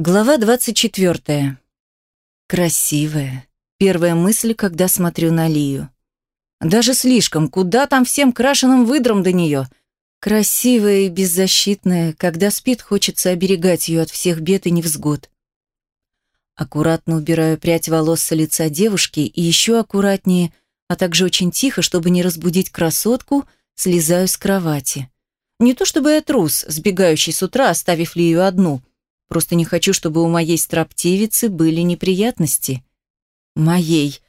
Глава 24. Красивая. Первая мысль, когда смотрю на Лию. Даже слишком, куда там всем крашеным выдрам до нее? Красивая и беззащитная, когда спит, хочется оберегать ее от всех бед и невзгод. Аккуратно убираю прядь волос с лица девушки и еще аккуратнее, а также очень тихо, чтобы не разбудить красотку, слезаю с кровати. Не то чтобы я трус, сбегающий с утра, оставив Лию одну – Просто не хочу, чтобы у моей строптивицы были неприятности. Моей.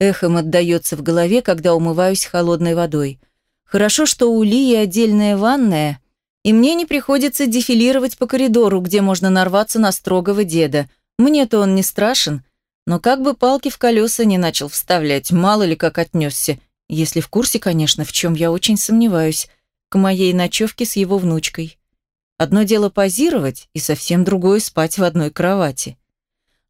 Эхом отдается в голове, когда умываюсь холодной водой. Хорошо, что у Лии отдельная ванная, и мне не приходится дефилировать по коридору, где можно нарваться на строгого деда. Мне-то он не страшен, но как бы палки в колеса не начал вставлять, мало ли как отнесся, если в курсе, конечно, в чем я очень сомневаюсь, к моей ночевке с его внучкой. Одно дело позировать, и совсем другое спать в одной кровати.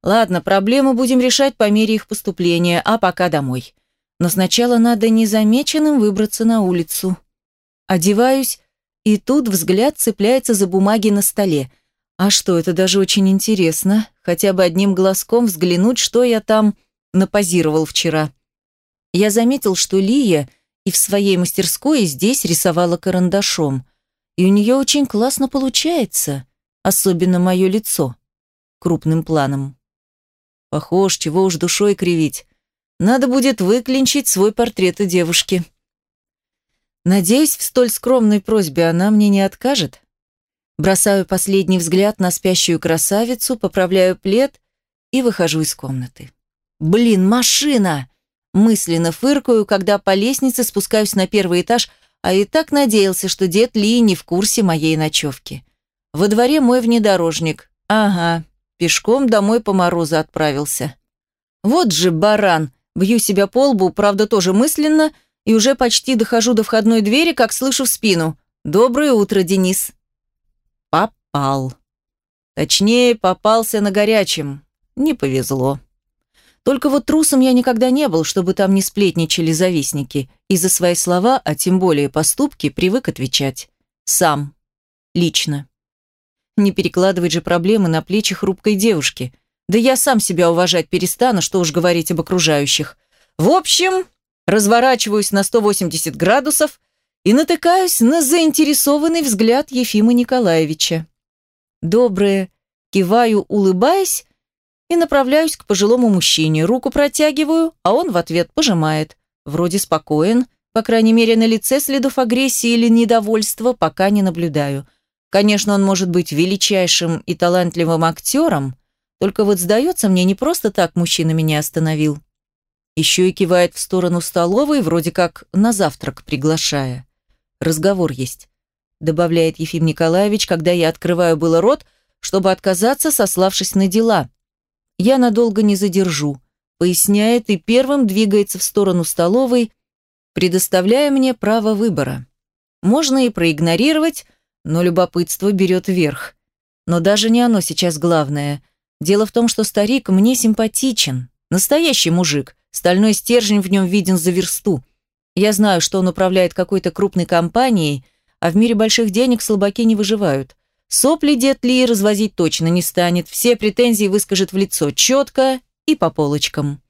Ладно, проблемы будем решать по мере их поступления, а пока домой. Но сначала надо незамеченным выбраться на улицу. Одеваюсь, и тут взгляд цепляется за бумаги на столе. А что, это даже очень интересно, хотя бы одним глазком взглянуть, что я там напозировал вчера. Я заметил, что Лия и в своей мастерской, здесь рисовала карандашом – и у нее очень классно получается, особенно мое лицо, крупным планом. Похож, чего уж душой кривить. Надо будет выклинчить свой портрет у девушки. Надеюсь, в столь скромной просьбе она мне не откажет. Бросаю последний взгляд на спящую красавицу, поправляю плед и выхожу из комнаты. «Блин, машина!» Мысленно фыркаю, когда по лестнице спускаюсь на первый этаж, а и так надеялся, что дед Ли не в курсе моей ночевки. Во дворе мой внедорожник. Ага, пешком домой по морозу отправился. Вот же баран, бью себя по лбу, правда тоже мысленно, и уже почти дохожу до входной двери, как слышу в спину. «Доброе утро, Денис». Попал. Точнее, попался на горячем. Не повезло. Только вот трусом я никогда не был, чтобы там не сплетничали завистники, и за свои слова, а тем более поступки, привык отвечать. Сам. Лично. Не перекладывать же проблемы на плечи хрупкой девушки. Да я сам себя уважать перестану, что уж говорить об окружающих. В общем, разворачиваюсь на 180 градусов и натыкаюсь на заинтересованный взгляд Ефима Николаевича. Доброе, киваю, улыбаясь, и направляюсь к пожилому мужчине. Руку протягиваю, а он в ответ пожимает. Вроде спокоен, по крайней мере, на лице следов агрессии или недовольства пока не наблюдаю. Конечно, он может быть величайшим и талантливым актером, только вот сдается мне, не просто так мужчина меня остановил. Еще и кивает в сторону столовой, вроде как на завтрак приглашая. Разговор есть, добавляет Ефим Николаевич, когда я открываю было рот, чтобы отказаться, сославшись на дела. Я надолго не задержу, поясняет и первым двигается в сторону столовой, предоставляя мне право выбора. Можно и проигнорировать, но любопытство берет верх. Но даже не оно сейчас главное. Дело в том, что старик мне симпатичен. Настоящий мужик. Стальной стержень в нем виден за версту. Я знаю, что он управляет какой-то крупной компанией, а в мире больших денег слабаки не выживают. Сопли дед Ли развозить точно не станет, все претензии выскажет в лицо четко и по полочкам.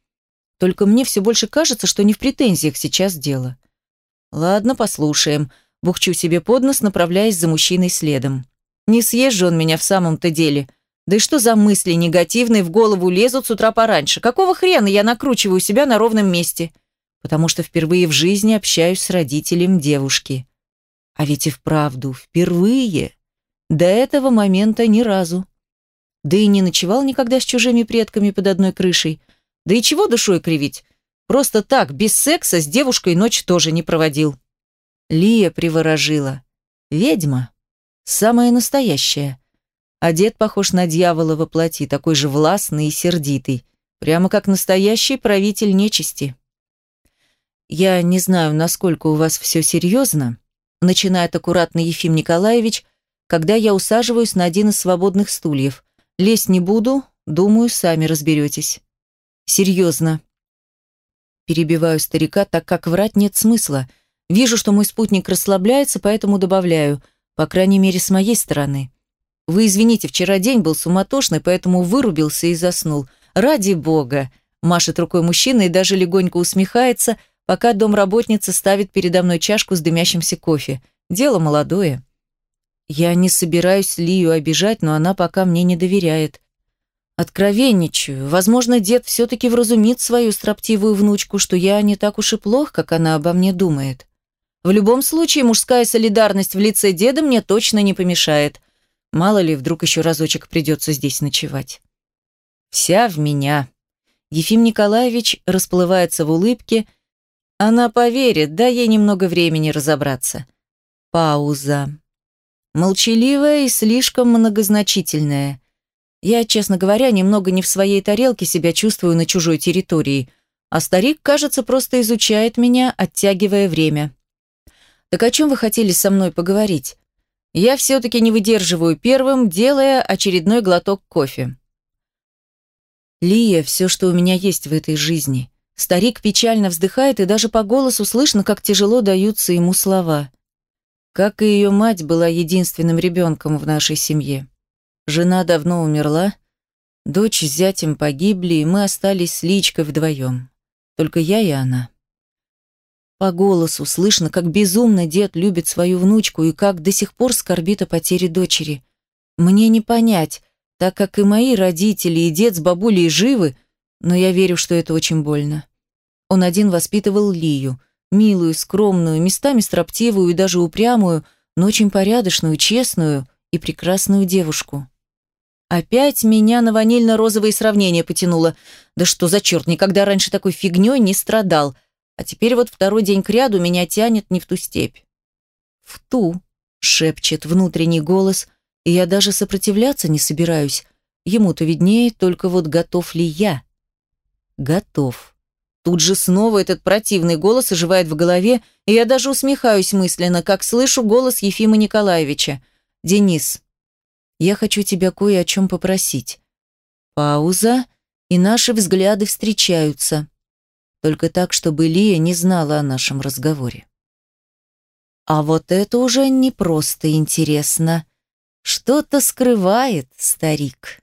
Только мне все больше кажется, что не в претензиях сейчас дело. Ладно, послушаем. Бухчу себе под нос, направляясь за мужчиной следом. Не съезжу он меня в самом-то деле. Да и что за мысли негативные в голову лезут с утра пораньше? Какого хрена я накручиваю себя на ровном месте? Потому что впервые в жизни общаюсь с родителем девушки. А ведь и вправду, впервые. До этого момента ни разу. Да и не ночевал никогда с чужими предками под одной крышей. Да и чего душой кривить? Просто так, без секса, с девушкой ночь тоже не проводил. Лия приворожила. Ведьма. Самая настоящая. Одет похож на дьявола во плоти, такой же властный и сердитый. Прямо как настоящий правитель нечисти. «Я не знаю, насколько у вас все серьезно», начинает аккуратно Ефим Николаевич, когда я усаживаюсь на один из свободных стульев. Лезть не буду, думаю, сами разберетесь. Серьезно. Перебиваю старика, так как врать нет смысла. Вижу, что мой спутник расслабляется, поэтому добавляю, по крайней мере, с моей стороны. Вы извините, вчера день был суматошный, поэтому вырубился и заснул. Ради бога!» Машет рукой мужчина и даже легонько усмехается, пока домработница ставит передо мной чашку с дымящимся кофе. Дело молодое. Я не собираюсь Лию обижать, но она пока мне не доверяет. Откровенничаю. Возможно, дед все-таки вразумит свою строптивую внучку, что я не так уж и плох, как она обо мне думает. В любом случае, мужская солидарность в лице деда мне точно не помешает. Мало ли, вдруг еще разочек придется здесь ночевать. Вся в меня. Ефим Николаевич расплывается в улыбке. Она поверит, дай ей немного времени разобраться. Пауза. Молчаливая и слишком многозначительная. Я, честно говоря, немного не в своей тарелке себя чувствую на чужой территории, а старик, кажется, просто изучает меня, оттягивая время. Так о чем вы хотели со мной поговорить? Я все-таки не выдерживаю первым, делая очередной глоток кофе. Лия, все, что у меня есть в этой жизни. Старик печально вздыхает, и даже по голосу слышно, как тяжело даются ему слова. Как и ее мать была единственным ребенком в нашей семье. Жена давно умерла, дочь с зятем погибли, и мы остались с Личкой вдвоем. Только я и она. По голосу слышно, как безумно дед любит свою внучку и как до сих пор скорбит о потере дочери. Мне не понять, так как и мои родители, и дед с бабулей живы, но я верю, что это очень больно. Он один воспитывал Лию, милую, скромную, местами строптивую и даже упрямую, но очень порядочную, честную и прекрасную девушку. Опять меня на ванильно-розовые сравнения потянуло. Да что за черт, никогда раньше такой фигней не страдал. А теперь вот второй день кряду меня тянет не в ту степь. В ту, шепчет внутренний голос, и я даже сопротивляться не собираюсь. Ему-то виднее, только вот готов ли я? Готов. Тут же снова этот противный голос оживает в голове, и я даже усмехаюсь мысленно, как слышу голос Ефима Николаевича. «Денис, я хочу тебя кое о чем попросить. Пауза, и наши взгляды встречаются. Только так, чтобы Лия не знала о нашем разговоре. А вот это уже не просто интересно. Что-то скрывает старик.